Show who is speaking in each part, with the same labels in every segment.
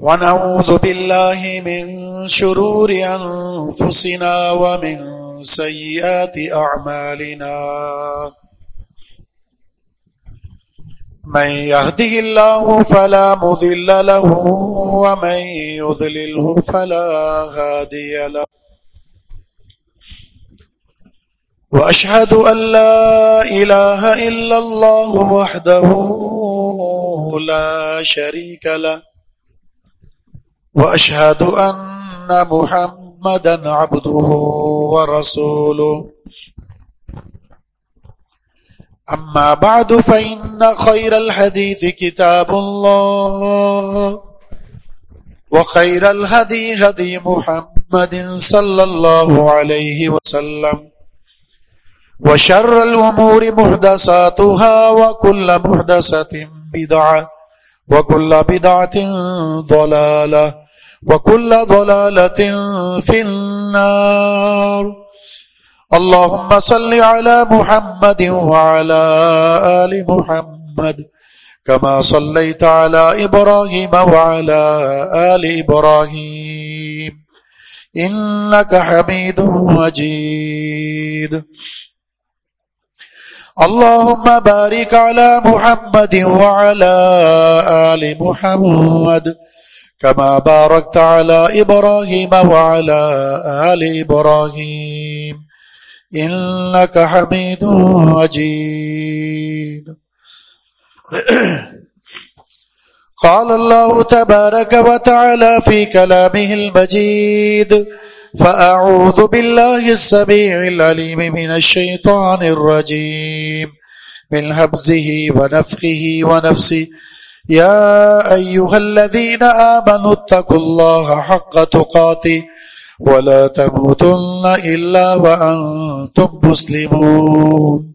Speaker 1: ونعوذ بالله من شرور أنفسنا ومن سيئات أعمالنا. من يهده الله فلا مذل له ومن يذلله فلا هادي له. وأشهد أن لا إله إلا الله وحده لا شريك له. وأشهد أن محمدا عبده ورسوله. أما بعد، فإن خير الحديث كتاب الله، وخير الهدي هدي محمد صلى الله عليه وسلم، وشر الأمور محدثاتها وكل محدثة بدعة. وكل بدعة ضلالة، وكل ضلالة في النار. اللهم صل على محمد وعلى آل محمد، كما صليت على إبراهيم وعلى آل إبراهيم. إنك حميد مجيد. اللهم بارك على محمد وعلى آل محمد كما باركت على إبراهيم وعلى آل إبراهيم إنك حميد مجيد. قال الله تبارك وتعالى في كلامه المجيد فأعوذ بالله السميع العليم من الشيطان الرجيم. من هبزه ونفخه ونفسه. يا أيها الذين آمنوا اتقوا الله حق تقاته. ولا تموتن إلا وأنتم مسلمون.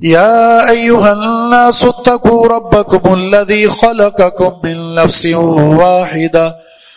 Speaker 1: يا أيها الناس اتقوا ربكم الذي خلقكم من نفس واحدة.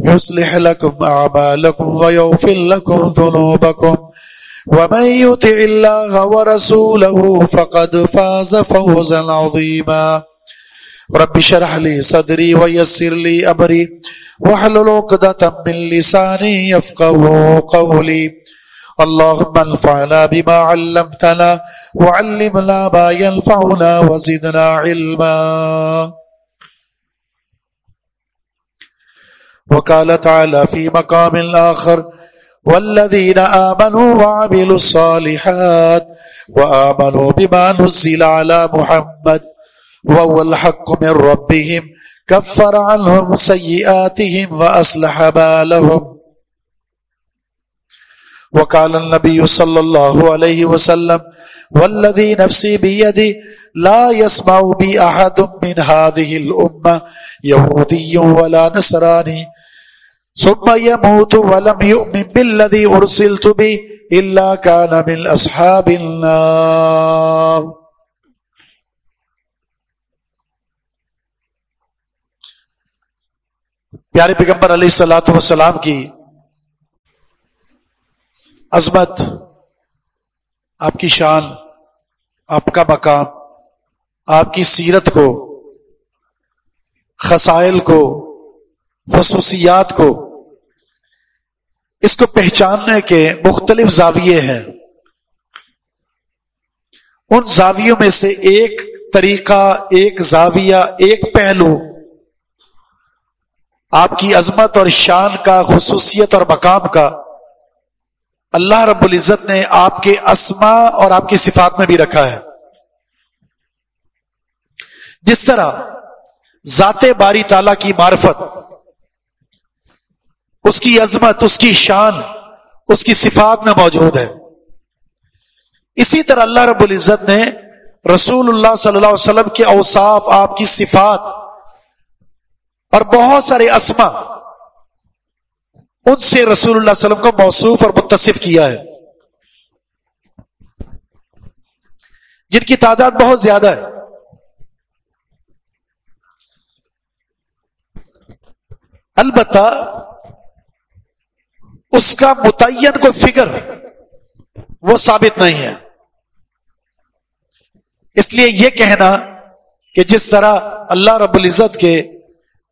Speaker 1: يصلح لكم أعمالكم ويغفر لكم ذنوبكم. ومن يطع الله ورسوله فقد فاز فوزا عظيما. رب شرح لي صدري ويسر لي أمري. وحلل عقدة من لساني يفقه قولي. اللهم انفعنا بما علمتنا وعلمنا ما ينفعنا وزدنا علما. وقال تعالى في مقام آخر والذين آمنوا وعملوا الصالحات وآمنوا بما نزل على محمد وهو الحق من ربهم كفر عنهم سيئاتهم وأصلح بالهم. وقال النبي صلى الله عليه وسلم والذي نفسي بيدي لا يسمع بي أحد من هذه الأمة يهودي ولا نصراني ثم يموت ولم يؤمن بالذي أرسلت به إلا كان من أصحاب النار پیارے پیغمبر علیہ السلاۃ وسلام کی عظمت، آپ کی شان، آپ کا مقام، آپ کی سیرت کو، خسائل کو، خصوصیات کو اس کو پہچاننے کے مختلف زاویے ہیں۔ ان زاویوں میں سے ایک طریقہ، ایک زاویہ، ایک پہلو۔ آپ کی عظمت اور شان کا، خصوصیت اور مقام کا۔ اللہ رب العزت نے آپ کے اسما اور آپ کی صفات میں بھی رکھا ہے۔ جس طرح ذات باری تعالی کی معرفت اس کی عظمت، اس کی شان، اس کی صفات میں موجود ہے۔ اسی طرح اللہ رب العزت نے رسول اللہ صلی اللہ علیہ وسلم کے اوصاف، آپ کی صفات اور بہت سارے اسما ان سے رسول اللہ علیہ وسلم کو موصوف اور متصف کیا ہے۔ جن کی تعداد بہت زیادہ ہے۔ البتہ اس کا متعین کوئی فگر وہ ثابت نہیں ہے۔ اس لیے یہ کہنا کہ جس طرح اللہ رب العزت کے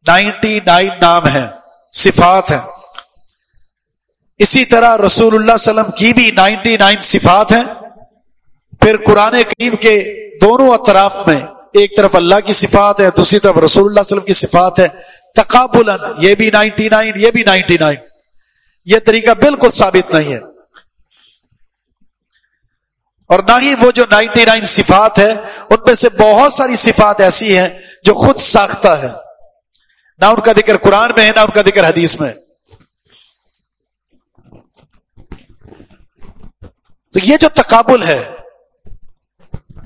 Speaker 1: نائنٹی نائن نام ہیں، صفات ہیں۔ اسی طرح رسول اللہ علیہ وسلم کی بھی نائنٹی نائن صفات ہیں۔ پھر قرآن کریم کے دونوں اطراف میں ایک طرف اللہ کی صفات ہے، دوسری طرف رسول اللہ علیہ وسلم کی صفات ہے۔ تقابل یہ بھی نائنٹی نائن، یہ بھی نائنٹی نائن۔ یہ طریقہ بالکل ثابت نہیں ہے۔ اور نہ ہی وہ جو نائنٹی نائن صفات ہے ان میں سے بہت ساری صفات ایسی ہیں جو خود ساختہ ہے نہ ان کا ذکر قرآن میں ہے، نہ ان کا ذکر حدیث میں۔ تو یہ جو تقابل ہے،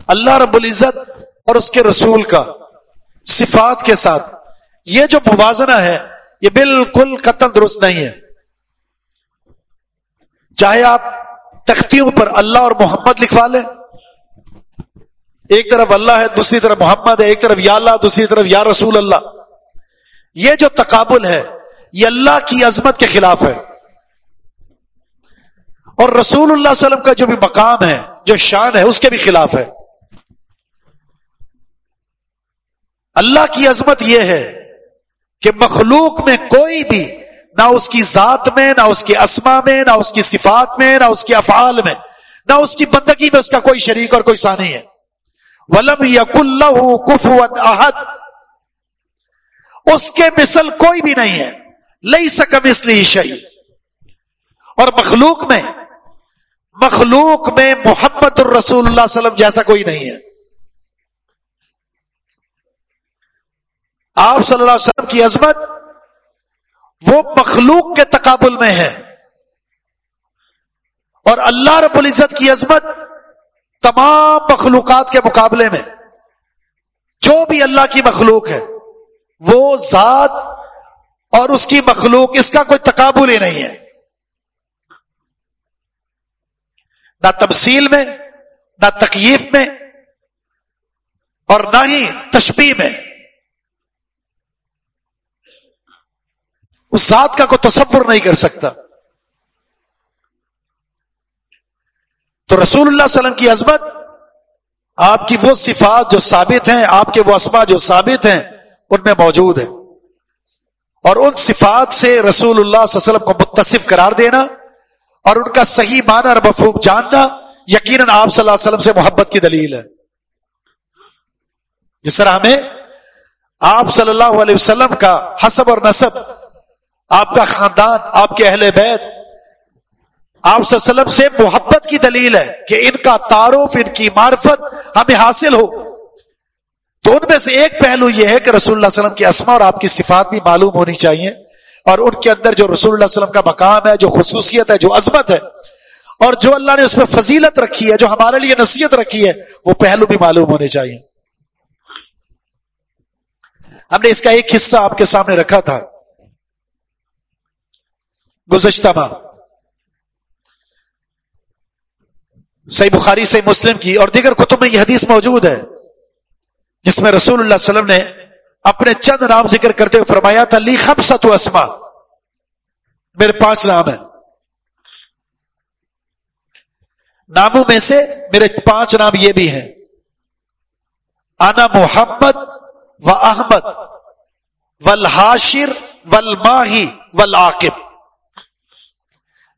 Speaker 1: اللہ رب العزت اور اس کے رسول کا صفات کے ساتھ، یہ جو موازنہ ہے، یہ بالکل قتل درست نہیں ہے۔ چاہے آپ تختیوں پر اللہ اور محمد لکھوا لیں۔ ایک طرف اللہ ہے، دوسری طرف محمد ہے، ایک طرف یا اللہ، دوسری طرف یا رسول اللہ۔ یہ جو تقابل ہے، یہ اللہ کی عظمت کے خلاف ہے۔ اور رسول اللہ علیہ وسلم کا جو بھی مقام ہے، جو شان ہے، اس کے بھی خلاف ہے۔ اللہ کی عظمت یہ ہے کہ مخلوق میں کوئی بھی نہ اس کی ذات میں، نہ اس کے اسما میں، نہ اس کی صفات میں، نہ اس کے افعال میں، نہ اس کی بندگی میں اس کا کوئی شریک اور کوئی ثانی ہے۔ ولم یق اللہ کف احد اس کے مثل کوئی بھی نہیں ہے۔ لئی سکم اس لیے شہی اور مخلوق میں مخلوق میں محمد الرسول اللہ علیہ وسلم جیسا کوئی نہیں ہے۔ آپ صلی اللہ علیہ وسلم کی عظمت وہ مخلوق کے تقابل میں ہے۔ اور اللہ رب العزت کی عظمت تمام مخلوقات کے مقابلے میں، جو بھی اللہ کی مخلوق ہے، وہ ذات اور اس کی مخلوق اس کا کوئی تقابل ہی نہیں ہے۔ نہ تمثیل میں، نہ تکیف میں اور نہ ہی تشبیح میں۔ اس ذات کا کوئی تصور نہیں کر سکتا۔ تو رسول اللہ علیہ وسلم کی عظمت، آپ کی وہ صفات جو ثابت ہیں، آپ کے وہ اسما جو ثابت ہیں، ان میں موجود ہے اور ان صفات سے رسول اللہ صلی اللہ علیہ وسلم کو متصف قرار دینا اور ان کا صحیح معنی اور مفہوم جاننا یقیناً آپ صلی اللہ علیہ وسلم سے محبت کی دلیل ہے۔ جس طرح ہمیں آپ صلی اللہ علیہ وسلم کا حسب اور نصب آپ کا خاندان، آپ کے اہل بیت، آپ صلی اللہ علیہ وسلم سے محبت کی دلیل ہے کہ ان کا تعارف، ان کی معرفت ہمیں حاصل ہو۔ تو ان میں سے ایک پہلو یہ ہے کہ رسول اللہ علیہ وسلم کی اسما اور آپ کی صفات بھی معلوم ہونی چاہیے۔ اور ان کے اندر جو رسول اللہ علیہ وسلم کا مقام ہے، جو خصوصیت ہے، جو عظمت ہے، اور جو اللہ نے اس میں فضیلت رکھی ہے، جو ہمارے لیے نصیحت رکھی ہے، وہ پہلو بھی معلوم ہونے چاہیے۔ ہم نے اس کا ایک حصہ آپ کے سامنے رکھا تھا۔ گزشتہ ماہ صحیح بخاری، صحیح مسلم کی اور دیگر کتب میں یہ حدیث موجود ہے، جس میں رسول اللہ علیہ وسلم نے اپنے چند نام ذکر کرتے ہوئے فرمایا تھا، لی خم اسما میرے پانچ نام ہیں۔ ناموں میں سے میرے پانچ نام یہ بھی ہیں۔ انا محمد و احمد ولحاشر ول ماہی ول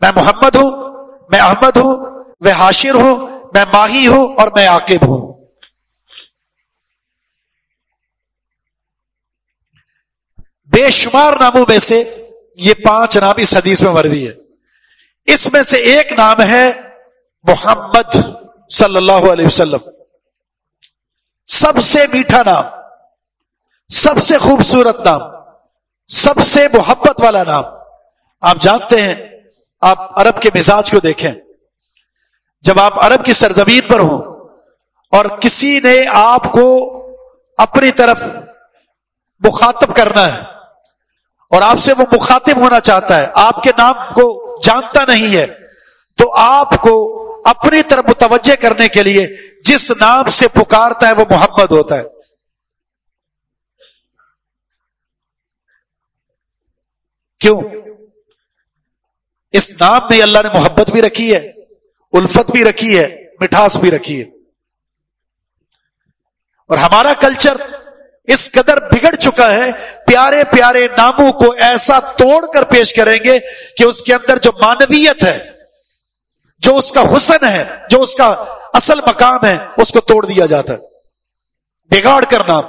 Speaker 1: میں محمد ہوں، میں احمد ہوں، میں حاشر ہوں، میں ماہی ہوں اور میں عاقب ہوں۔ بے شمار ناموں میں سے یہ پانچ نام اس حدیث میں مروی ہے اس میں سے ایک نام ہے محمد صلی اللہ علیہ وسلم۔ سب سے میٹھا نام، سب سے خوبصورت نام، سب سے محبت والا نام۔ آپ جانتے ہیں آپ عرب کے مزاج کو دیکھیں۔ جب آپ عرب کی سرزمین پر ہوں اور کسی نے آپ کو اپنی طرف مخاطب کرنا ہے اور آپ سے وہ مخاطب ہونا چاہتا ہے، آپ کے نام کو جانتا نہیں ہے، تو آپ کو اپنی طرف متوجہ کرنے کے لیے جس نام سے پکارتا ہے وہ محمد ہوتا ہے۔ کیوں؟ اس نام میں اللہ نے محبت بھی رکھی ہے، الفت بھی رکھی ہے، مٹھاس بھی رکھی ہے۔ اور ہمارا کلچر اس قدر بگڑ چکا ہے، پیارے پیارے ناموں کو ایسا توڑ کر پیش کریں گے کہ اس کے اندر جو مانویت ہے، جو اس کا حسن ہے، جو اس کا اصل مقام ہے، اس کو توڑ دیا جاتا ہے۔ بگاڑ کر نام۔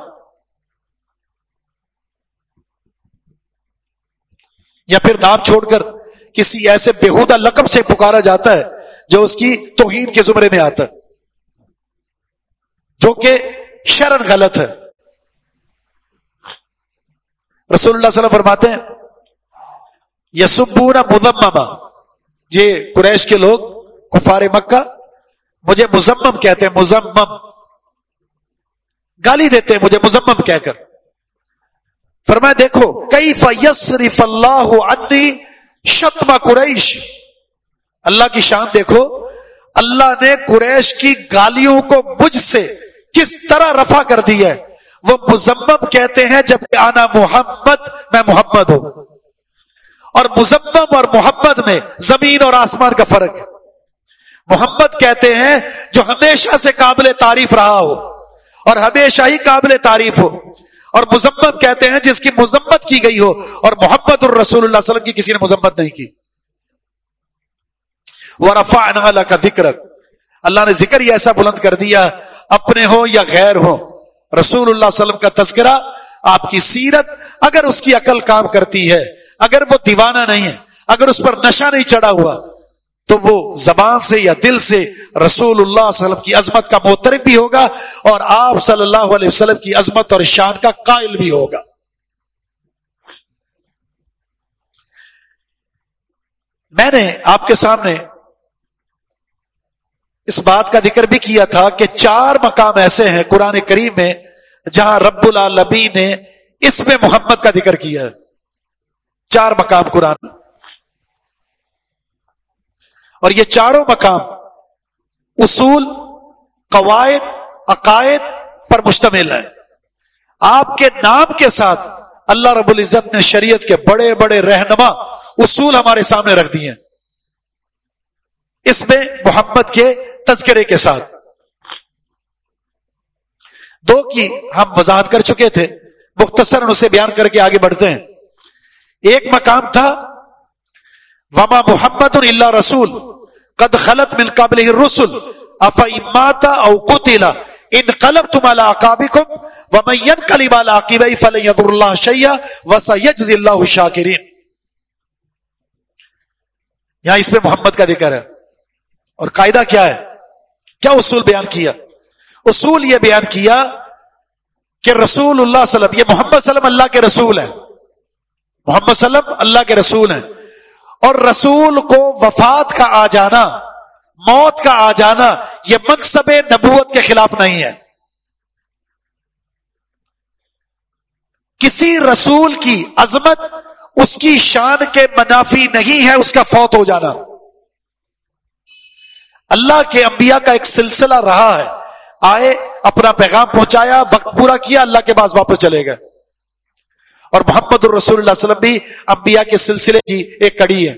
Speaker 1: یا پھر نام چھوڑ کر کسی ایسے بےحودہ لقب سے پکارا جاتا ہے جو اس کی توہین کے زمرے میں آتا ہے، جو کہ شرن غلط ہے۔ رسول اللہ صلی اللہ علیہ وسلم فرماتے ہیں، یسبون مزمما یہ قریش کے لوگ، کفار مکہ، مجھے مزمم کہتے ہیں مزمم گالی دیتے ہیں، مجھے مزمم کہہ کر۔ فرمایا، دیکھو کئی فیسرف اللہ عنی شتم قریش۔ اللہ کی شان دیکھو۔ اللہ نے قریش کی گالیوں کو مجھ سے کس طرح رفع کر دی ہے۔ وہ مزمم کہتے ہیں، جب آنا محمد، میں محمد ہوں۔ اور مزمم اور محمد میں زمین اور آسمان کا فرق۔ ہے محمد کہتے ہیں، جو ہمیشہ سے قابل تعریف رہا ہو اور ہمیشہ ہی قابل تعریف ہو۔ اور مزمم کہتے ہیں جس کی مذمت کی گئی ہو اور محمد الرسول اللہ علیہ وسلم کی کسی نے مذمت نہیں کی۔ وہ رفا کا ذکر اللہ نے ذکر ہی ایسا بلند کر دیا، اپنے ہو یا غیر ہو رسول اللہ علیہ وسلم کا تذکرہ، آپ کی سیرت اگر اس کی عقل کام کرتی ہے، اگر وہ دیوانہ نہیں ہے، اگر اس پر نشہ نہیں چڑھا ہوا تو وہ زبان سے یا دل سے رسول اللہ صلی اللہ علیہ وسلم کی عظمت کا محترف بھی ہوگا اور آپ صلی اللہ علیہ وسلم کی عظمت اور شان کا قائل بھی ہوگا۔ میں نے آپ کے سامنے اس بات کا ذکر بھی کیا تھا کہ چار مقام ایسے ہیں قرآن کریم میں جہاں رب العالمی نے اس میں محمد کا ذکر کیا ہے۔ چار مقام قرآن۔ اور یہ چاروں مقام اصول، قواعد، عقائد پر مشتمل ہے آپ کے نام کے ساتھ اللہ رب العزت نے شریعت کے بڑے بڑے رہنما اصول ہمارے سامنے رکھ دیے اس میں محمد کے تذکرے کے ساتھ۔ دو کی ہم وضاحت کر چکے تھے مختصر اسے بیان کر کے آگے بڑھتے ہیں۔ ایک مقام تھا، وما محمد اللہ رسول۔ قد خلط من قابل رسول اف اماتا او قتلا ان قلب تم الاقابکم ومن قلب الاقبی فلن يضر الله شيئا وسيجزي الله الشاكرين. یہاں اس میں محمد کا ذکر ہے. اور قاعدہ کیا ہے؟ کیا اصول بیان کیا؟ اصول یہ بیان کیا کہ رسول اللہ صلی اللہ علیہ وسلم، یہ محمد صلی اللہ علیہ وسلم اللہ کے رسول ہے. محمد صلی اللہ علیہ وسلم اللہ کے رسول ہیں. اور رسول کو وفات کا آ جانا، موت کا آ جانا، یہ منصب نبوت کے خلاف نہیں ہے۔ کسی رسول کی عظمت، اس کی شان کے منافی نہیں ہے، اس کا فوت ہو جانا۔ اللہ کے انبیاء کا ایک سلسلہ رہا ہے۔ آئے، اپنا پیغام پہنچایا، وقت پورا کیا، اللہ کے پاس واپس چلے گئے۔ اور محمد الرسول اللہ علیہ وسلم بھی انبیاء کے سلسلے کی ایک کڑی ہے۔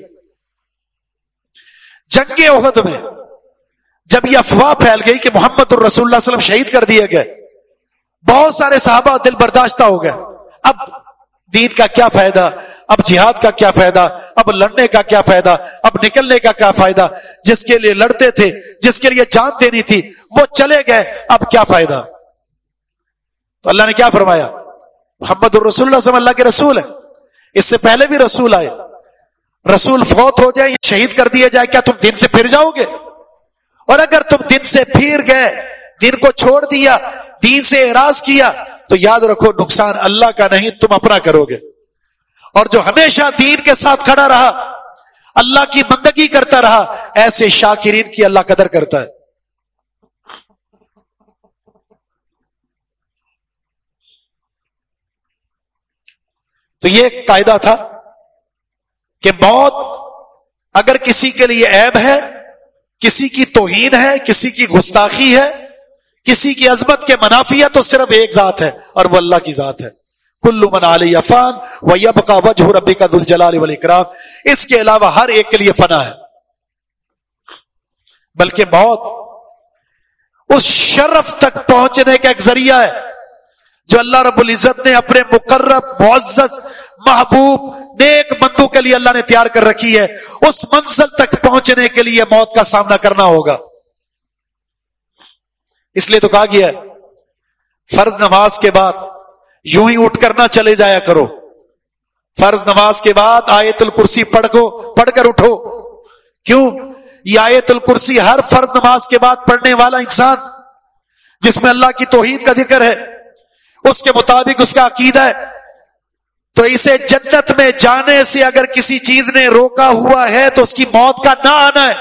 Speaker 1: جنگ عہد میں جب یہ افواہ پھیل گئی کہ محمد الرسول اللہ علیہ وسلم شہید کر دیے گئے، بہت سارے صحابہ دل برداشتہ ہو گئے۔ اب دین کا کیا فائدہ؟ اب جہاد کا کیا فائدہ؟ اب لڑنے کا کیا فائدہ؟ اب نکلنے کا کیا فائدہ؟ جس کے لیے لڑتے تھے، جس کے لیے جان دینی تھی، وہ چلے گئے، اب کیا فائدہ؟ تو اللہ نے کیا فرمایا؟ محمد الرسول اللہ صلی اللہ کے رسول ہے اس سے پہلے بھی رسول آئے۔ رسول فوت ہو جائے یا شہید کر دیا جائے کیا تم دن سے پھر جاؤ گے؟ اور اگر تم دن سے پھر گئے دن کو چھوڑ دیا، دین سے اعراض کیا، تو یاد رکھو، نقصان اللہ کا نہیں، تم اپنا کرو گے۔ اور جو ہمیشہ دین کے ساتھ کھڑا رہا، اللہ کی بندگی کرتا رہا، ایسے شاکرین کی اللہ قدر کرتا ہے۔ تو یہ ایک قاعدہ تھا کہ موت اگر کسی کے لیے عیب ہے، کسی کی توہین ہے، کسی کی گستاخی ہے، کسی کی عظمت کے منافی ہے، تو صرف ایک ذات ہے اور وہ اللہ کی ذات ہے۔ کلو من علی افان و یب کا وجہ ربی کا دل جلال اکرام اس کے علاوہ ہر ایک کے لیے فنا ہے۔ بلکہ موت اس شرف تک پہنچنے کا ایک ذریعہ ہے۔ جو اللہ رب العزت نے اپنے مقرب، معزز، محبوب، نیک بندوں کے لیے اللہ نے تیار کر رکھی ہے، اس منزل تک پہنچنے کے لیے موت کا سامنا کرنا ہوگا۔ اس لیے تو کہا گیا ہے، فرض نماز کے بعد یوں ہی اٹھ کر نہ چلے جایا کرو۔ فرض نماز کے بعد آیت الکرسی پڑھ کو پڑھ کر اٹھو۔ کیوں؟ یہ آیت الکرسی ہر فرض نماز کے بعد پڑھنے والا انسان، جس میں اللہ کی توحید کا ذکر ہے اس کے مطابق اس کا عقیدہ ہے۔ تو اسے جنت میں جانے سے اگر کسی چیز نے روکا ہوا ہے تو اس کی موت کا نہ آنا ہے۔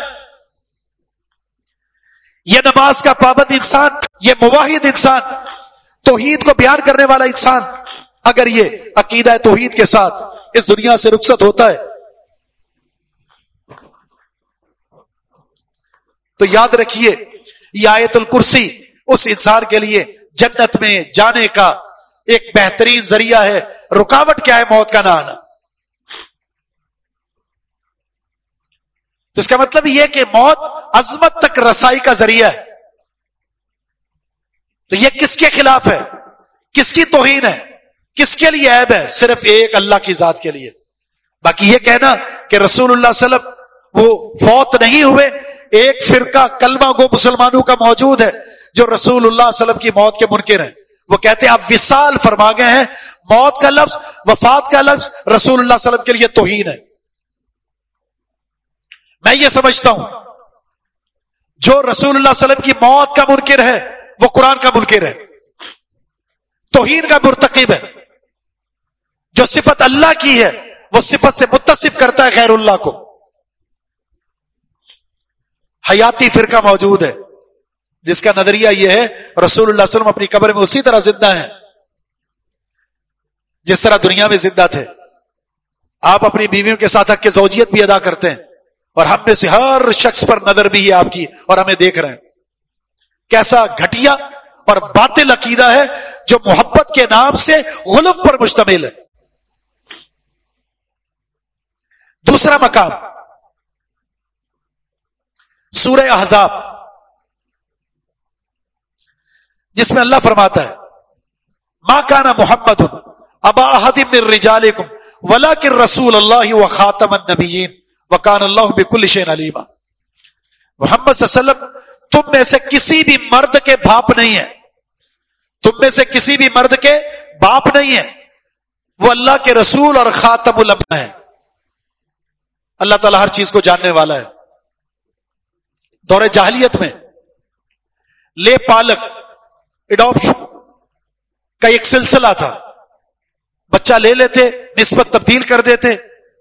Speaker 1: یہ نماز کا پابند انسان، یہ مواحد انسان، توحید کو بیان کرنے والا انسان۔ اگر یہ عقیدہ توحید کے ساتھ اس دنیا سے رخصت ہوتا ہے۔ تو یاد رکھیے، یہ آیت الکرسی اس انسان کے لیے جنت میں جانے کا ایک بہترین ذریعہ ہے۔ رکاوٹ کیا ہے موت کا نہ آنا تو اس کا مطلب یہ کہ موت عظمت تک رسائی کا ذریعہ ہے۔ تو یہ کس کے خلاف ہے؟ کس کی توہین ہے؟ کس کے لیے عیب ہے؟ صرف ایک اللہ کی ذات کے لیے۔ باقی یہ کہنا کہ رسول اللہ صلی اللہ علیہ وسلم وہ فوت نہیں ہوئے۔ ایک فرقہ کلمہ گو مسلمانوں کا موجود ہے۔ جو رسول اللہ علیہ وسلم کی موت کے منکر ہیں۔ وہ کہتے ہیں، آپ وصال فرما گئے ہیں۔ موت کا لفظ، وفات کا لفظ رسول اللہ علیہ وسلم کے لیے توہین ہے۔ میں یہ سمجھتا ہوں، جو رسول اللہ علیہ وسلم کی موت کا منکر ہے، وہ قرآن کا منکر ہے۔ توہین کا مرتکب ہے۔ جو صفت اللہ کی ہے، وہ صفت سے متصف کرتا ہے غیر اللہ کو۔ حیاتی فرقہ موجود ہے۔ جس کا نظریہ یہ ہے، رسول اللہ علیہ وسلم اپنی قبر میں اسی طرح زندہ ہیں۔ جس طرح دنیا میں زندہ تھے۔ آپ اپنی بیویوں کے ساتھ حق کے زوجیت بھی ادا کرتے ہیں۔ اور ہم میں سے ہر شخص پر نظر بھی ہے آپ کی اور ہمیں دیکھ رہے ہیں۔ کیسا گھٹیا اور باطل عقیدہ ہے جو محبت کے نام سے غلف پر مشتمل ہے۔ دوسرا مقام۔ سورہ احزاب۔ جس میں اللہ فرماتا ہے ماں کانا محمد ابا احدم رجالکم ولا کر رسول اللہ و خاتم النبیین، وکان اللہ بکل شین علیما. محمد صلی اللہ علیہ وسلم، تم میں سے کسی بھی مرد کے باپ نہیں ہے۔ تم میں سے کسی بھی مرد کے باپ نہیں ہے۔ وہ اللہ کے رسول اور خاتم الما ہے اللہ تعالیٰ ہر چیز کو جاننے والا ہے۔ دور جاہلیت میں لے پالک اڈاپشن کا ایک سلسلہ تھا۔ بچہ لے لیتے، نسبت تبدیل کر دیتے۔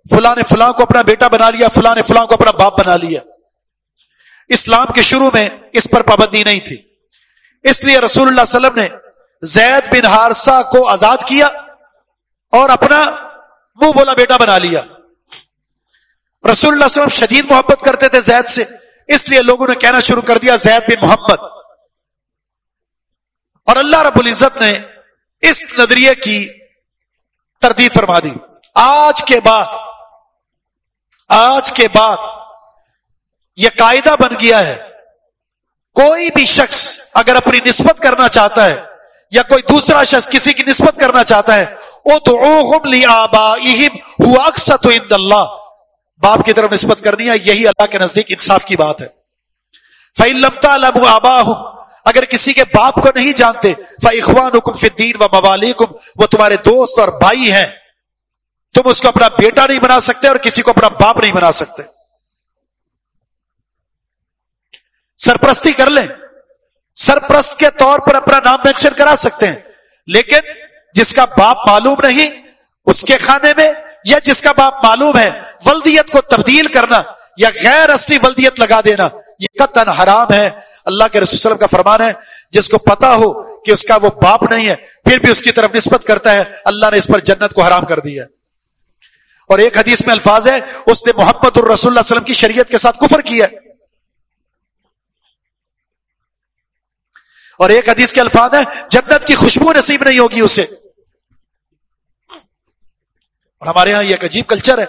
Speaker 1: فلاں نے فلاں کو اپنا بیٹا بنا لیا، فلاں نے فلاں کو اپنا باپ بنا لیا۔ اسلام کے شروع میں اس پر پابندی نہیں تھی۔ اس لیے رسول اللہ علیہ وسلم نے زید بن ہارسا کو آزاد کیا اور اپنا منہ بولا بیٹا بنا لیا۔ رسول اللہ علیہ وسلم شدید محبت کرتے تھے زید سے۔ اس لیے لوگوں نے کہنا شروع کر دیا، زید بن محمد۔ اور اللہ رب العزت نے اس نظریے کی تردید فرما دی۔ آج کے بعد، آج کے بعد یہ قاعدہ بن گیا ہے۔ کوئی بھی شخص اگر اپنی نسبت کرنا چاہتا ہے یا کوئی دوسرا شخص کسی کی نسبت کرنا چاہتا ہے وہ تو اللہ۔ باپ کی طرف نسبت کرنی ہے، یہی اللہ کے نزدیک انصاف کی بات ہے۔ فعل لمتا آبا اگر کسی کے باپ کو نہیں جانتے فخوان حکم فدین و موالیکم وہ تمہارے دوست اور بھائی ہیں۔ تم اس کو اپنا بیٹا نہیں بنا سکتے اور کسی کو اپنا باپ نہیں بنا سکتے۔ سرپرستی کر لیں۔ سرپرست کے طور پر اپنا نام مینشن کرا سکتے ہیں۔ لیکن جس کا باپ معلوم نہیں، اس کے کھانے میں یا جس کا باپ معلوم ہے، ولدیت کو تبدیل کرنا یا غیر اصلی ولدیت لگا دینا، یہ قطن حرام ہے۔ اللہ کے رسول وسلم کا فرمان ہے، جس کو پتا ہو کہ اس کا وہ باپ نہیں ہے، پھر بھی اس کی طرف نسبت کرتا ہے، اللہ نے اس پر جنت کو حرام کر دیا اور ایک حدیث میں الفاظ ہے، اس نے محمد الرسول اللہ علیہ وسلم کی شریعت کے ساتھ کفر کیا اور ایک حدیث کے الفاظ ہیں، جنت کی خوشبو نصیب نہیں ہوگی اسے۔ اور ہمارے یہاں یہ ایک عجیب کلچر ہے۔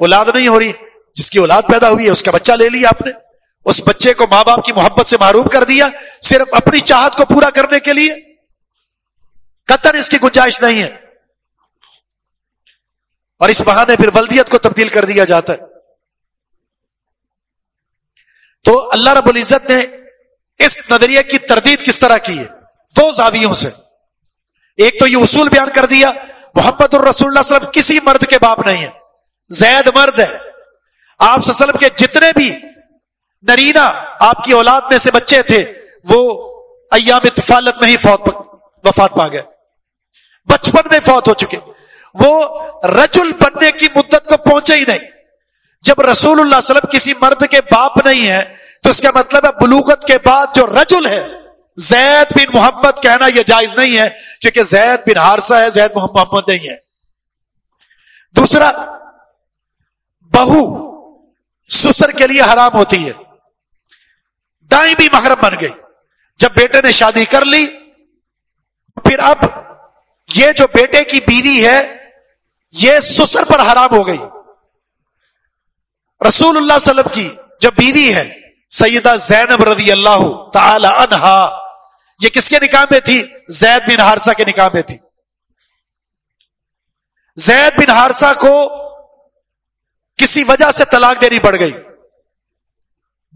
Speaker 1: اولاد نہیں ہو رہی، جس کی اولاد پیدا ہوئی ہے، اس کا بچہ لے لیا آپ نے۔ اس بچے کو ماں باپ کی محبت سے معروف کر دیا صرف اپنی چاہت کو پورا کرنے کے لیے؟ قطر اس کی گنجائش نہیں ہے۔ اور اس بہانے پھر ولدیت کو تبدیل کر دیا جاتا ہے۔ تو اللہ رب العزت نے اس نظریے کی تردید کس طرح کی ہے؟ دو زاویوں سے۔ ایک تو یہ اصول بیان کر دیا، محمد الرسول اللہ علیہ وسلم کسی مرد کے باپ نہیں ہے۔ زید مرد ہے۔ آپ وسلم کے جتنے بھی نرینا، آپ کی اولاد میں سے بچے تھے، وہ ایام طفالت میں ہی فوت وفات پا گئے۔ بچپن میں فوت ہو چکے۔ وہ رجل بننے کی مدت کو پہنچے ہی نہیں۔ جب رسول اللہ علیہ وسلم کسی مرد کے باپ نہیں ہے تو اس کا مطلب ہے بلوغت کے بعد جو رجل ہے، زید بن محمد کہنا یہ جائز نہیں ہے، کیونکہ زید بن ہارسہ ہے، زید محمد نہیں ہے۔ دوسرا، بہو سسر کے لیے حرام ہوتی ہے۔ دائیں بھی محرم بن گئی۔ جب بیٹے نے شادی کر لی، پھر اب یہ جو بیٹے کی بیوی ہے، یہ سسر پر حرام ہو گئی۔ رسول اللہ صلی اللہ علیہ وسلم کی جو بیوی ہے، سیدہ زینب رضی اللہ تعالی عنہا، یہ کس کے نکاح میں تھی؟ زید بن ہارسا کے نکاح میں تھی۔ زید بن ہارسا کو کسی وجہ سے طلاق دینی پڑ گئی۔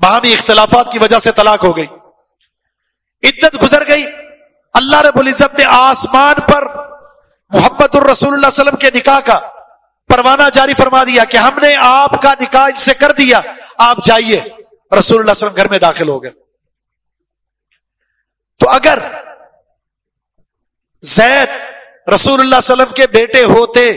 Speaker 1: باہمی اختلافات کی وجہ سے طلاق ہو گئی۔ عدت گزر گئی۔ اللہ رب العزت نے آسمان پر محمد الرسول اللہ علیہ وسلم کے نکاح کا پروانہ جاری فرما دیا کہ ہم نے آپ کا نکاح ان سے کر دیا۔ آپ جائیے۔ رسول اللہ علیہ وسلم گھر میں داخل ہو گئے۔ تو اگر زید رسول اللہ علیہ وسلم کے بیٹے ہوتے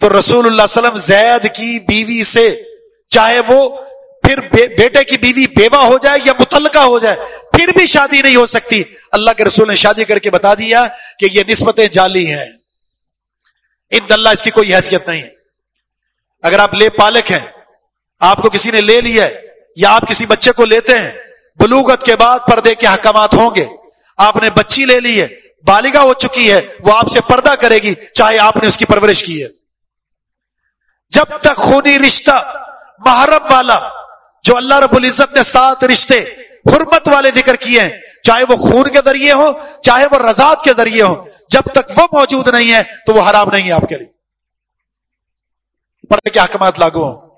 Speaker 1: تو رسول اللہ علیہ وسلم زید کی بیوی سے چاہے وہ پھر بیٹے کی بیوی بیوہ ہو جائے یا متعلقہ ہو جائے، پھر بھی شادی نہیں ہو سکتی۔ اللہ کے رسول نے شادی کر کے بتا دیا کہ یہ نسبتیں جالی ہیں۔ ان اللہ اس کی کوئی حیثیت نہیں ہے۔ اگر آپ لے پالک ہیں، آپ کو کسی نے لے لیا ہے یا آپ کسی بچے کو لیتے ہیں، بلوغت کے بعد پردے کے حکامات ہوں گے۔ آپ نے بچی لے لی ہے بالغا ہو چکی ہے، وہ آپ سے پردہ کرے گی چاہے آپ نے اس کی پرورش کی ہے۔ جب تک خونی رشتہ محرم والا جو اللہ رب العزت نے سات رشتے حرمت والے ذکر کیے ہیں، چاہے وہ خون کے ذریعے ہو چاہے وہ رضاط کے ذریعے ہو جب تک وہ موجود نہیں ہے تو وہ حرام نہیں ہے آپ کے لیے۔ پردے کے احکامات لاگو ہوں۔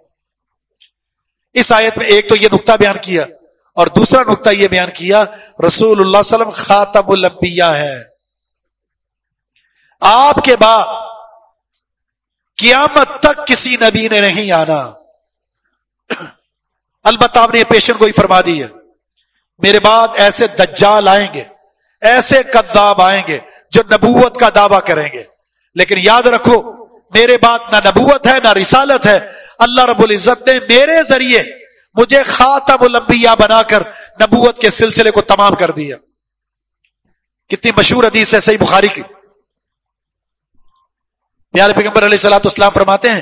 Speaker 1: اس آیت میں ایک تو یہ نقطہ بیان کیا اور دوسرا نقطہ یہ بیان کیا، رسول اللہ علیہ وسلم خاتم الانبیاء ہے آپ کے بعد قیامت تک کسی نبی نے نہیں آنا۔ البتہ آپ نے یہ پیشن کو ہی فرما دی ہے۔ میرے بعد ایسے دجال آئیں گے، ایسے کذاب آئیں گے جو نبوت کا دعویٰ کریں گے۔ لیکن یاد رکھو، میرے بعد نہ نبوت ہے، نہ رسالت ہے۔ اللہ رب العزت نے میرے ذریعے مجھے خاتم الانبیاء بنا کر نبوت کے سلسلے کو تمام کر دیا۔ کتنی مشہور حدیث ہے صحیح بخاری کی۔ پیارے پیغمبر علیہ السلاۃ اسلام فرماتے ہیں،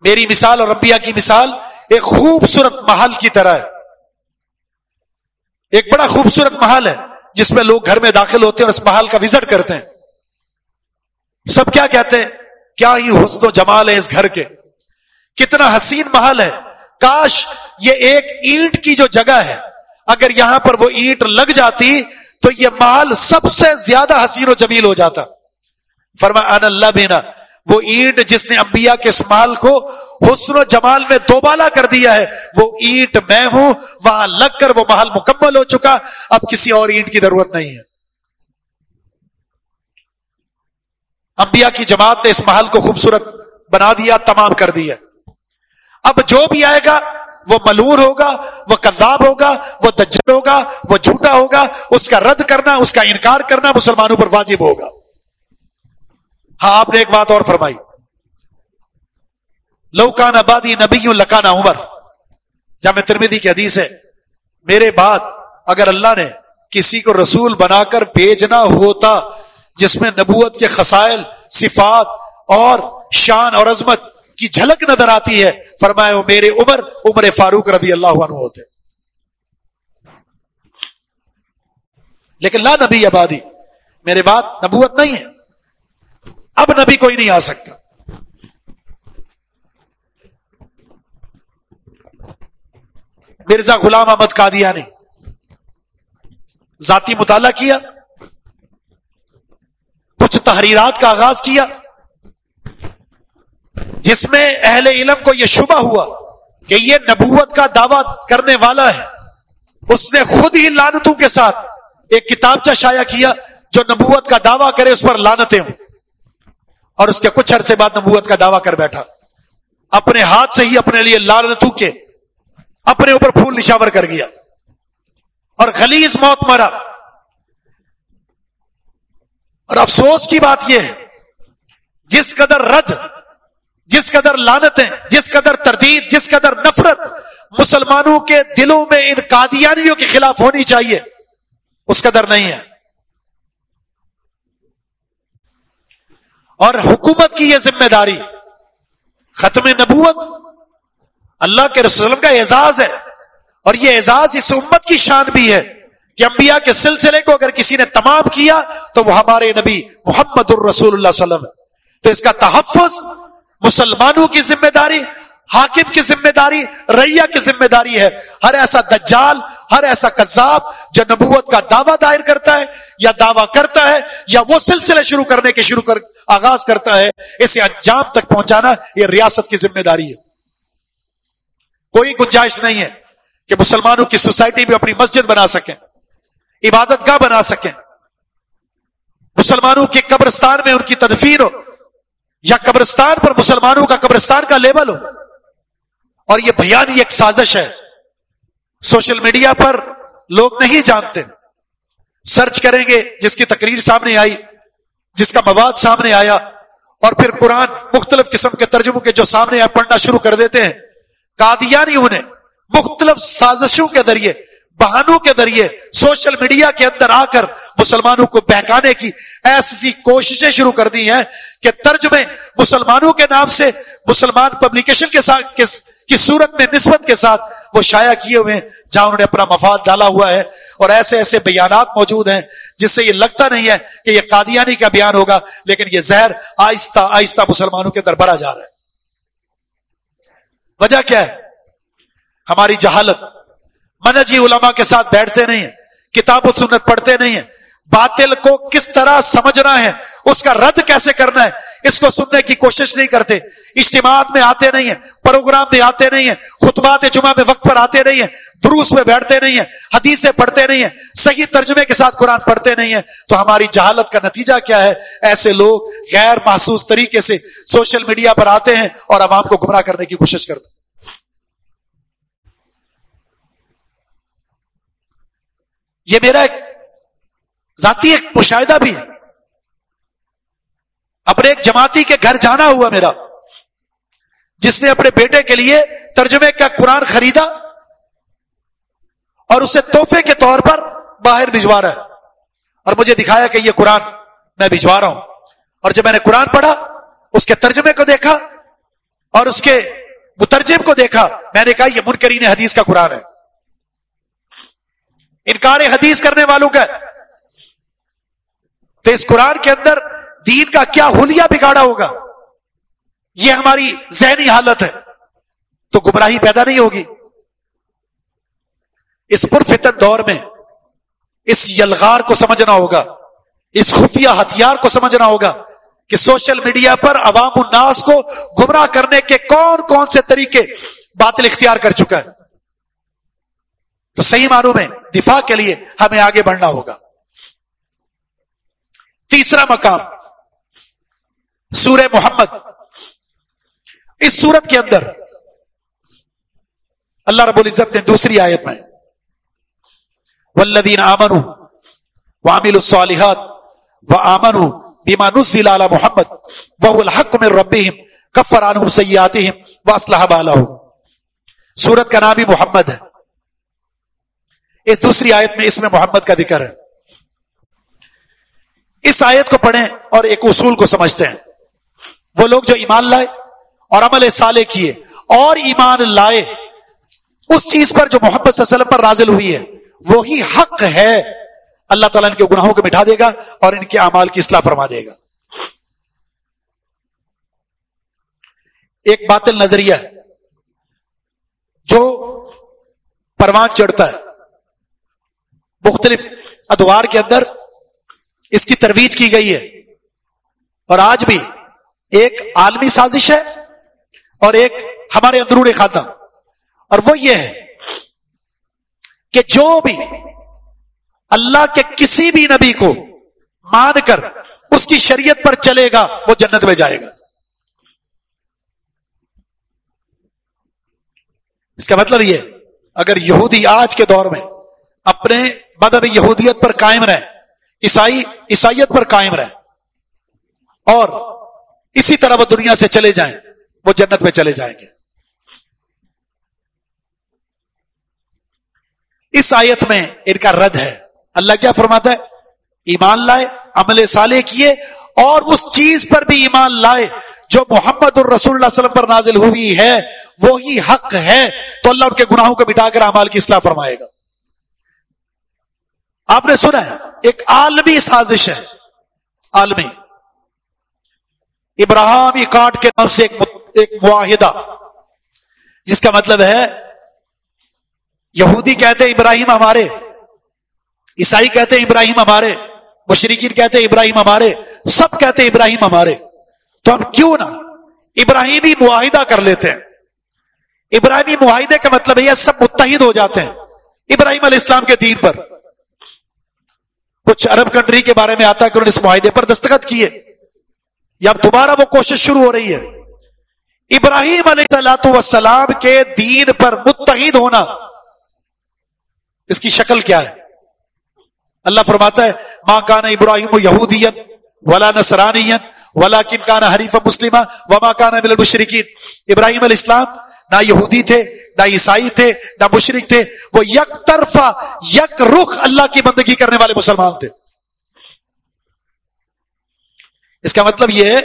Speaker 1: میری مثال اور ربیہ کی مثال ایک خوبصورت محل کی طرح ہے۔ ایک بڑا خوبصورت محل ہے، جس میں لوگ گھر میں داخل ہوتے ہیں اور اس محل کا وزٹ کرتے ہیں۔ سب کیا کہتے ہیں؟ کیا ہی حسن و جمال ہے اس گھر کے۔ کتنا حسین محل ہے۔ کاش یہ ایک اینٹ کی جو جگہ ہے، اگر یہاں پر وہ اینٹ لگ جاتی تو یہ محل سب سے زیادہ حسین و جمیل ہو جاتا۔ فرما ان اللہ بینا وہ اینٹ جس نے انبیاء کے اس کو حسن و جمال میں دوبالا کر دیا ہے، وہ اینٹ میں ہوں، وہاں لگ کر وہ محل مکمل ہو چکا، اب کسی اور اینٹ کی ضرورت نہیں ہے۔ انبیاء کی جماعت نے اس محل کو خوبصورت بنا دیا، تمام کر دیا اب جو بھی آئے گا، وہ ملور ہوگا، وہ کذاب ہوگا، وہ دجل ہوگا، وہ جھوٹا ہوگا، اس کا رد کرنا، اس کا انکار کرنا مسلمانوں پر واجب ہوگا۔ ہاں آپ نے ایک بات اور فرمائی۔ لوکان آبادی نبی عمر۔ جامع ترمیدی کی حدیث ہے، میرے بعد اگر اللہ نے کسی کو رسول بنا کر بھیجنا ہوتا جس میں نبوت کے خسائل، صفات اور شان اور عظمت کی جھلک نظر آتی ہے، فرمائے، وہ میرے عمر عمر فاروق رضی اللہ عنہ ہوتے۔ لیکن لا نبی آبادی میرے بات نبوت نہیں ہے۔ اب نبی کوئی نہیں آ سکتا۔ مرزا غلام احمد قادیانی ذاتی مطالعہ کیا، کچھ تحریرات کا آغاز کیا، جس میں اہل علم کو یہ شبہ ہوا کہ یہ نبوت کا دعوی کرنے والا ہے۔ اس نے خود ہی لانتوں کے ساتھ ایک کتابچہ شائع کیا جو نبوت کا دعویٰ کرے، اس پر لانتے ہوں۔ اور اس کے کچھ عرصے بعد نبوت کا دعویٰ کر بیٹھا۔ اپنے ہاتھ سے ہی اپنے لیے لانتوں کے اپنے اوپر پھول نشاور کر گیا۔ اور خلیز موت مرا اور افسوس کی بات یہ ہے، جس قدر رد، جس قدر لانتیں جس قدر تردید، جس قدر نفرت مسلمانوں کے دلوں میں ان قادیانیوں کے خلاف ہونی چاہیے، اس قدر نہیں ہے۔ اور حکومت کی یہ ذمہ داری ختم نبوت اللہ کے رسول کا اعزاز ہے اور یہ اعزاز اس امت کی شان بھی ہے کہ انبیاء کے سلسلے کو اگر کسی نے تمام کیا تو وہ ہمارے نبی محمد الرسول اللہ علیہ وسلم تو اس کا تحفظ، مسلمانوں کی ذمہ داری، حاکم کی ذمہ داری، ریا کی ذمہ داری ہے۔ ہر ایسا دجال، ہر ایسا کذاب جو نبوت کا دعویٰ دائر کرتا ہے یا دعویٰ کرتا ہے یا وہ سلسلے شروع کرنے کے شروع کر آغاز کرتا ہے، اسے انجام تک پہنچانا یہ ریاست کی ذمہ داری ہے۔ کوئی گنجائش نہیں ہے کہ مسلمانوں کی سوسائٹی بھی اپنی مسجد بنا سکیں عبادت گاہ بنا سکیں۔ مسلمانوں کے قبرستان میں ان کی تدفین ہو، یا قبرستان پر مسلمانوں کا قبرستان کا لیبل ہو۔ اور یہ بیانی ایک سازش ہے۔ سوشل میڈیا پر لوگ نہیں جانتے۔ سرچ کریں گے، جس کی تقریر سامنے آئی جس کا مواد سامنے آیا اور پھر قرآن مختلف قسم کے ترجموں کے جو سامنے آئے پڑھنا شروع کر دیتے ہیں۔ قادیانی انہیں مختلف سازشوں کے ذریعے، بہانوں کے ذریعے سوشل میڈیا کے اندر آ کر مسلمانوں کو بہکانے کی ایسی کوششیں شروع کر دی ہیں کہ ترجمے مسلمانوں کے نام سے، مسلمان پبلیکیشن کے ساتھ کی صورت میں نسبت کے ساتھ وہ شائع کیے ہوئے ہیں، جہاں انہوں نے اپنا مفاد ڈالا ہوا ہے۔ اور ایسے ایسے بیانات موجود ہیں، جس سے یہ لگتا نہیں ہے کہ یہ قادیانی کا بیان ہوگا، لیکن یہ زہر آہستہ آہستہ مسلمانوں کے اندر بڑھا جا رہا ہے۔ وجہ کیا ہے؟ ہماری جہالت۔ منجی علماء کے ساتھ بیٹھتے نہیں ہیں، کتاب و سنت پڑھتے نہیں ہیں۔ باطل کو کس طرح سمجھنا ہے، اس کا رد کیسے کرنا ہے، اس کو سننے کی کوشش نہیں کرتے۔ اجتماعات میں آتے نہیں ہیں، پروگرام میں آتے نہیں ہیں، خطبات جمعہ میں وقت پر آتے نہیں ہیں، دروس میں بیٹھتے نہیں ہیں، حدیثیں پڑھتے نہیں ہیں، صحیح ترجمے کے ساتھ قرآن پڑھتے نہیں ہیں۔ تو ہماری جہالت کا نتیجہ کیا ہے؟ ایسے لوگ غیر محسوس طریقے سے سوشل میڈیا پر آتے ہیں اور عوام کو گمراہ کرنے کی کوشش کرتے ہیں۔ یہ میرا ایک ذاتی ایک مشاہدہ بھی ہے۔ اپنے ایک جماعتی کے گھر جانا ہوا میرا۔ جس نے اپنے بیٹے کے لیے ترجمے کا قرآن خریدا اور اسے تحفے کے طور پر باہر بھجوا رہا ہے۔ اور مجھے دکھایا کہ یہ قرآن میں بھجوا رہا ہوں۔ اور جب میں نے قرآن پڑھا، اس کے ترجمے کو دیکھا اور اس کے مترجم کو دیکھا، میں نے کہا، یہ منکرین حدیث کا قرآن ہے۔ انکار حدیث کرنے والوں کا تو اس قرآن کے اندر دین کا کیا ہولیا بگاڑا ہوگا؟ یہ ہماری ذہنی حالت ہے۔ تو گمراہی پیدا نہیں ہوگی۔ اس پرفتن دور میں اس یلغار کو سمجھنا ہوگا۔ اس خفیہ ہتھیار کو سمجھنا ہوگا کہ سوشل میڈیا پر عوام الناس کو گمراہ کرنے کے کون کون سے طریقے باطل اختیار کر چکا ہے۔ تو صحیح معنوں میں دفاع کے لیے ہمیں آگے بڑھنا ہوگا۔ تیسرا مقام، سورہ محمد۔ اس سورت کے اندر اللہ رب العزت نے دوسری آیت میں ولدین آمن وامل الصالحات و آمن بیما نزل علی محمد وہ الحق میں ربیم کفر عنہم سیاتہم و اسلحہ بالہ سورت کا نام ہی محمد ہے۔ اس دوسری آیت میں اس میں محمد کا ذکر ہے۔ اس آیت کو پڑھیں اور ایک اصول کو سمجھتے ہیں۔ وہ لوگ جو ایمان لائے اور عمل سالے کیے اور ایمان لائے، اس چیز پر جو محمد صلی اللہ علیہ وسلم پر نازل ہوئی ہے، وہی حق ہے۔ اللہ تعالیٰ ان کے گناہوں کو مٹا دے گا اور ان کے اعمال کی اصلاح فرما دے گا۔ ایک باطل نظریہ ہے، جو پروان چڑھتا ہے۔ مختلف ادوار کے اندر اس کی ترویج کی گئی ہے۔ اور آج بھی ایک عالمی سازش ہے۔ اور ایک ہمارے اندرون کھاتا اور وہ یہ ہے کہ جو بھی اللہ کے کسی بھی نبی کو مان کر اس کی شریعت پر چلے گا، وہ جنت میں جائے گا۔ اس کا مطلب یہ، اگر یہودی آج کے دور میں اپنے مذہب یہودیت پر قائم رہیں عیسائی، عیسائیت پر قائم رہیں اور اسی طرح وہ دنیا سے چلے جائیں وہ جنت میں چلے جائیں گے۔ اس آیت میں ان کا رد ہے۔ اللہ کیا فرماتا ہے؟ ایمان لائے، عمل سالے کیے اور اس چیز پر بھی ایمان لائے جو محمد الرسول اللہ علیہ وسلم پر نازل ہوئی ہے۔ وہی حق ہے۔ تو اللہ ان کے گناہوں کو مٹا کر اعمال کی اصلاح فرمائے گا۔ آپ نے سنا ہے، ایک عالمی سازش ہے۔ عالمی۔ ابراہمی کاٹ کے نام سے ایک معاہدہ جس کا مطلب ہے، یہودی کہتے ہیں ابراہیم ہمارے، عیسائی کہتے ہیں ابراہیم ہمارے مشرقین کہتے ہیں ابراہیم ہمارے، سب کہتے ہیں ابراہیم ہمارے۔ تو ہم کیوں نہ ابراہیمی معاہدہ کر لیتے ہیں؟ ابراہیمی معاہدے کا مطلب یہ سب متحد ہو جاتے ہیں ابراہیم علیہ السلام کے دین پر۔ کچھ عرب کنٹری کے بارے میں آتا ہے کہ انہوں نے اس معاہدے پر دستخط کیے۔ یا دوبارہ وہ کوشش شروع ہو رہی ہے۔ ابراہیم علیہ السلاۃ وسلام کے دین پر متحد ہونا اس کی شکل کیا ہے؟ اللہ فرماتا ہے ماں کان ابراہیم یہودین ولا نسرانی ولا کن کان حریف مسلم وما کان مل ابراہیم علیہ السلام نہ یہودی تھے، نہ عیسائی تھے، نہ مشرق تھے، وہ یک طرفہ یک رخ اللہ کی بندگی کرنے والے مسلمان تھے۔ اس کا مطلب یہ ہے،